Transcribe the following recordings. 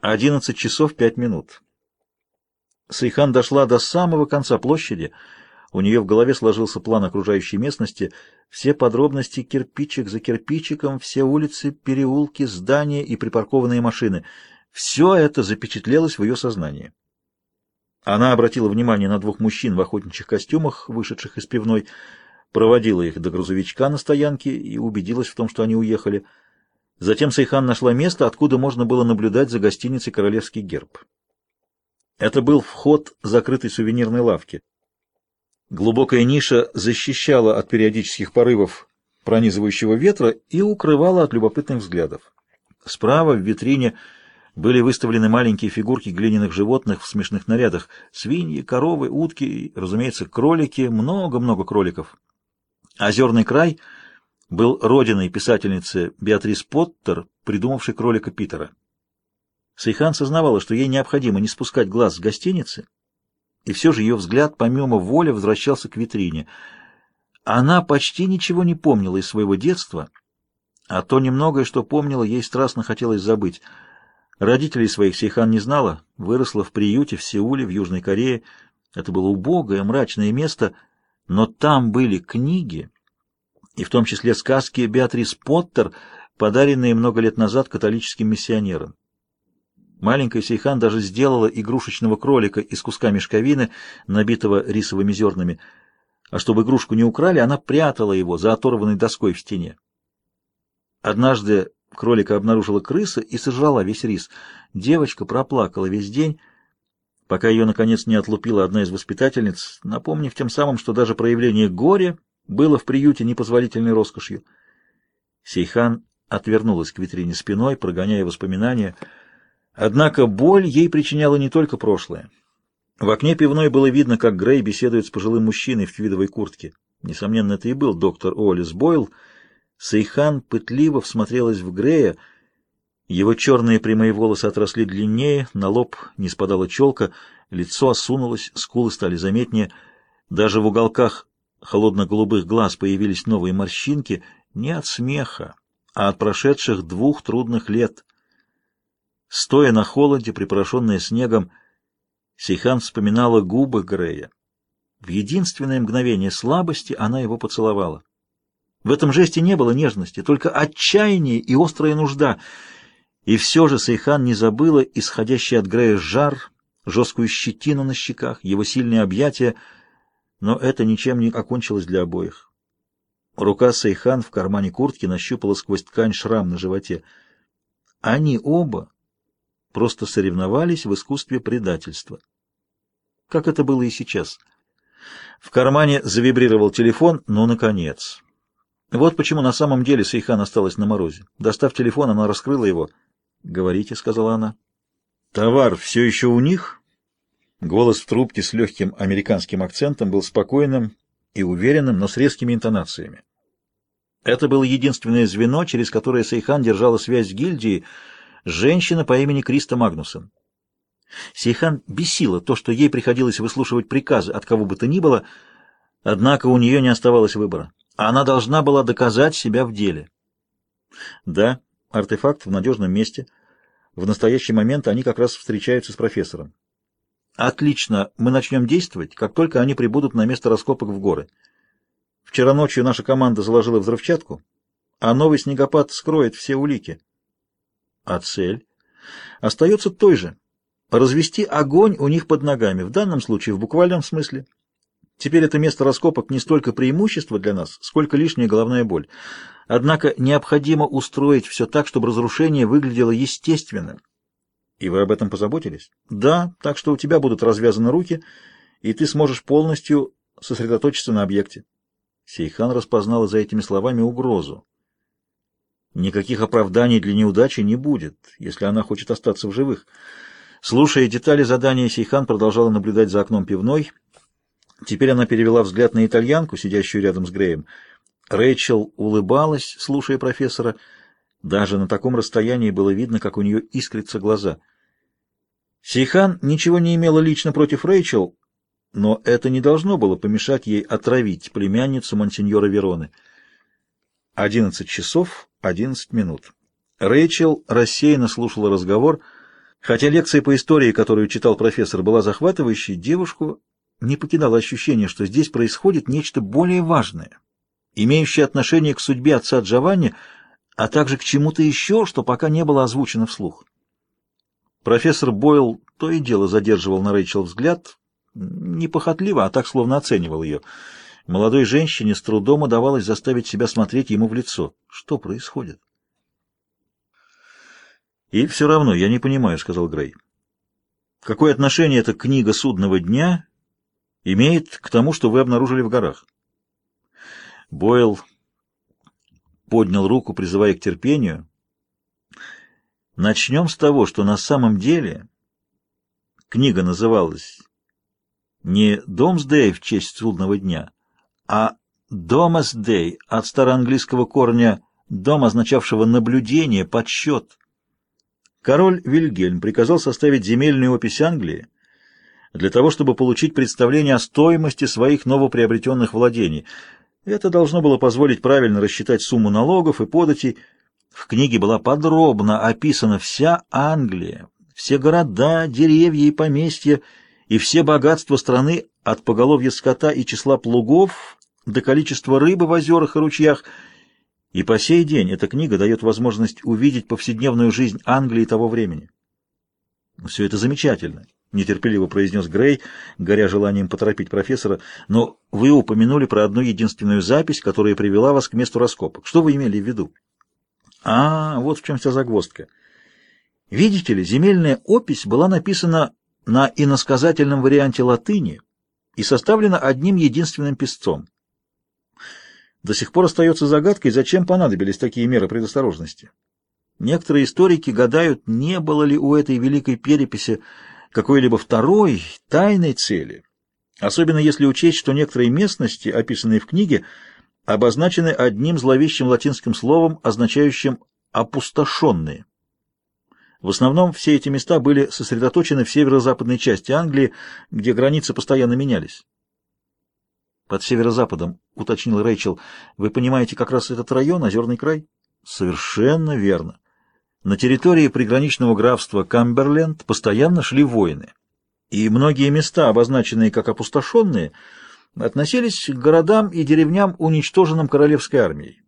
11 часов 5 минут. Сайхан дошла до самого конца площади. У нее в голове сложился план окружающей местности. Все подробности кирпичик за кирпичиком, все улицы, переулки, здания и припаркованные машины. Все это запечатлелось в ее сознании. Она обратила внимание на двух мужчин в охотничьих костюмах, вышедших из пивной, проводила их до грузовичка на стоянке и убедилась в том, что они уехали. Затем Сайхан нашла место, откуда можно было наблюдать за гостиницей «Королевский герб». Это был вход закрытой сувенирной лавки. Глубокая ниша защищала от периодических порывов пронизывающего ветра и укрывала от любопытных взглядов. Справа в витрине были выставлены маленькие фигурки глиняных животных в смешных нарядах. Свиньи, коровы, утки разумеется, кролики, много-много кроликов. Озерный край — был родиной писательницы Беатрис Поттер, придумавшей кролика Питера. Сейхан сознавала, что ей необходимо не спускать глаз с гостиницы, и все же ее взгляд помимо воли возвращался к витрине. Она почти ничего не помнила из своего детства, а то немногое, что помнила, ей страстно хотелось забыть. Родителей своих Сейхан не знала, выросла в приюте в Сеуле, в Южной Корее. Это было убогое, мрачное место, но там были книги, и в том числе сказки Беатрис Поттер, подаренные много лет назад католическим миссионерам. Маленькая Сейхан даже сделала игрушечного кролика из куска мешковины, набитого рисовыми зернами. А чтобы игрушку не украли, она прятала его за оторванной доской в стене. Однажды кролика обнаружила крыса и сожрала весь рис. Девочка проплакала весь день, пока ее, наконец, не отлупила одна из воспитательниц, напомнив тем самым, что даже проявление горя было в приюте непозволительной роскошью. Сейхан отвернулась к витрине спиной, прогоняя воспоминания. Однако боль ей причиняла не только прошлое. В окне пивной было видно, как Грей беседует с пожилым мужчиной в твидовой куртке. Несомненно, это и был доктор Уоллес Бойл. Сейхан пытливо всмотрелась в Грея. Его черные прямые волосы отросли длиннее, на лоб не спадала челка, лицо осунулось, скулы стали заметнее. Даже в уголках холодно-голубых глаз появились новые морщинки не от смеха, а от прошедших двух трудных лет. Стоя на холоде, припорошенная снегом, Сейхан вспоминала губы Грея. В единственное мгновение слабости она его поцеловала. В этом жесте не было нежности, только отчаяние и острая нужда. И все же Сейхан не забыла исходящий от Грея жар, жесткую щетину на щеках, его сильные объятия — но это ничем не окончилось для обоих. Рука Сейхан в кармане куртки нащупала сквозь ткань шрам на животе. Они оба просто соревновались в искусстве предательства. Как это было и сейчас. В кармане завибрировал телефон, но наконец. Вот почему на самом деле Сейхан осталась на морозе. Достав телефон, она раскрыла его. «Говорите», — сказала она. «Товар все еще у них?» Голос в трубке с легким американским акцентом был спокойным и уверенным, но с резкими интонациями. Это было единственное звено, через которое Сейхан держала связь с гильдией, женщина по имени Криста Магнусон. Сейхан бесила то, что ей приходилось выслушивать приказы от кого бы то ни было, однако у нее не оставалось выбора. Она должна была доказать себя в деле. Да, артефакт в надежном месте. В настоящий момент они как раз встречаются с профессором. Отлично, мы начнем действовать, как только они прибудут на место раскопок в горы. Вчера ночью наша команда заложила взрывчатку, а новый снегопад скроет все улики. А цель? Остается той же. Развести огонь у них под ногами, в данном случае в буквальном смысле. Теперь это место раскопок не столько преимущество для нас, сколько лишняя головная боль. Однако необходимо устроить все так, чтобы разрушение выглядело естественным, и вы об этом позаботились? Да, так что у тебя будут развязаны руки, и ты сможешь полностью сосредоточиться на объекте. Сейхан распознала за этими словами угрозу. Никаких оправданий для неудачи не будет, если она хочет остаться в живых. Слушая детали задания, Сейхан продолжала наблюдать за окном пивной. Теперь она перевела взгляд на итальянку, сидящую рядом с Греем. Рэйчел улыбалась, слушая профессора, — даже на таком расстоянии было видно, как у нее искрятся глаза. Сейхан ничего не имела лично против Рэйчел, но это не должно было помешать ей отравить племянницу монсеньора Вероны. Одиннадцать часов одиннадцать минут. Рэйчел рассеянно слушала разговор, Хотя лекция по истории, которую читал профессор, была захватывающей, девушку не покидало ощущение, что здесь происходит нечто более важное, имеющее отношение к судьбе отца Джованни, а также к чему-то еще, что пока не было озвучено вслух. Профессор Бойл то и дело задерживал на Рэйчел взгляд, не похотливо, а так словно оценивал ее. Молодой женщине с трудом удавалось заставить себя смотреть ему в лицо. Что происходит? «И все равно я не понимаю», — сказал Грей. «Какое отношение эта книга судного дня имеет к тому, что вы обнаружили в горах?» Бойл поднял руку, призывая к терпению. «Начнем с того, что на самом деле книга называлась не «Домсдей» в честь судного дня, а «Домасдей» от староанглийского корня «дом», означавшего «наблюдение», «подсчет». Король Вильгельм приказал составить земельную опись Англии для того, чтобы получить представление о стоимости своих новоприобретенных владений. Это должно было позволить правильно рассчитать сумму налогов и податей. В книге была подробно описана вся Англия, все города, деревья и поместья, и все богатства страны от поголовья скота и числа плугов до количества рыбы в озерах и ручьях – и по сей день эта книга дает возможность увидеть повседневную жизнь Англии того времени. «Все это замечательно», — нетерпеливо произнес Грей, горя желанием поторопить профессора, «но вы упомянули про одну единственную запись, которая привела вас к месту раскопок. Что вы имели в виду?» «А, вот в чем вся загвоздка. Видите ли, земельная опись была написана на иносказательном варианте латыни и составлена одним единственным писцом. До сих пор остается загадкой, зачем понадобились такие меры предосторожности. Некоторые историки гадают, не было ли у этой великой переписи какой-либо второй, тайной цели, особенно если учесть, что некоторые местности, описанные в книге, обозначены одним зловещим латинским словом, означающим «опустошенные». В основном все эти места были сосредоточены в северо-западной части Англии, где границы постоянно менялись. Под северо-западом, уточнил Рэйчел. Вы понимаете как раз этот район, озерный край? Совершенно верно. На территории приграничного графства Камберленд постоянно шли войны. И многие места, обозначенные как опустошенные, относились к городам и деревням, уничтоженным королевской армией.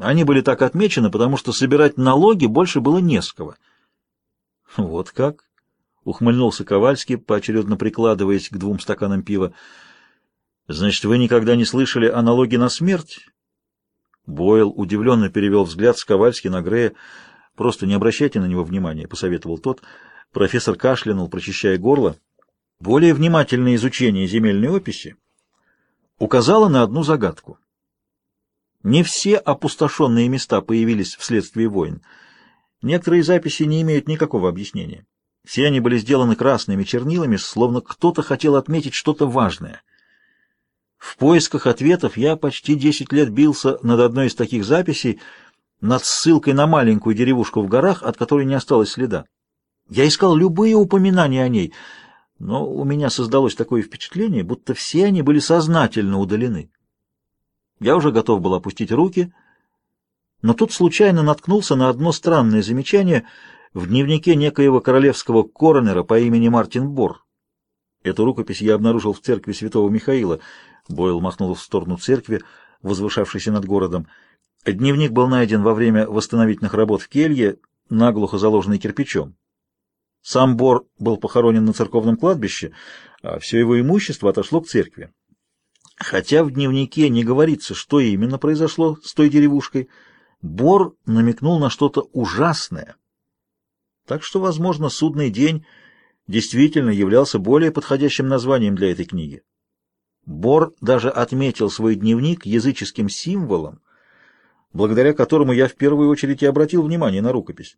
Они были так отмечены, потому что собирать налоги больше было не с кого. Вот как? — ухмыльнулся Ковальский, поочередно прикладываясь к двум стаканам пива. Значит, вы никогда не слышали о налоге на смерть? Бойл удивленно перевел взгляд с Ковальски на Грея. Просто не обращайте на него внимания, посоветовал тот. Профессор кашлянул, прочищая горло. Более внимательное изучение земельной описи указало на одну загадку. Не все опустошенные места появились вследствие войн. Некоторые записи не имеют никакого объяснения. Все они были сделаны красными чернилами, словно кто-то хотел отметить что-то важное. В поисках ответов я почти десять лет бился над одной из таких записей, над ссылкой на маленькую деревушку в горах, от которой не осталось следа. Я искал любые упоминания о ней, но у меня создалось такое впечатление, будто все они были сознательно удалены. Я уже готов был опустить руки, но тут случайно наткнулся на одно странное замечание в дневнике некоего королевского коронера по имени Мартин Бор. Эту рукопись я обнаружил в церкви святого Михаила — Бойл махнул в сторону церкви, возвышавшейся над городом. Дневник был найден во время восстановительных работ в келье, наглухо заложенный кирпичом. Сам Бор был похоронен на церковном кладбище, а все его имущество отошло к церкви. Хотя в дневнике не говорится, что именно произошло с той деревушкой, Бор намекнул на что-то ужасное. Так что, возможно, судный день действительно являлся более подходящим названием для этой книги. Бор даже отметил свой дневник языческим символом, благодаря которому я в первую очередь и обратил внимание на рукопись.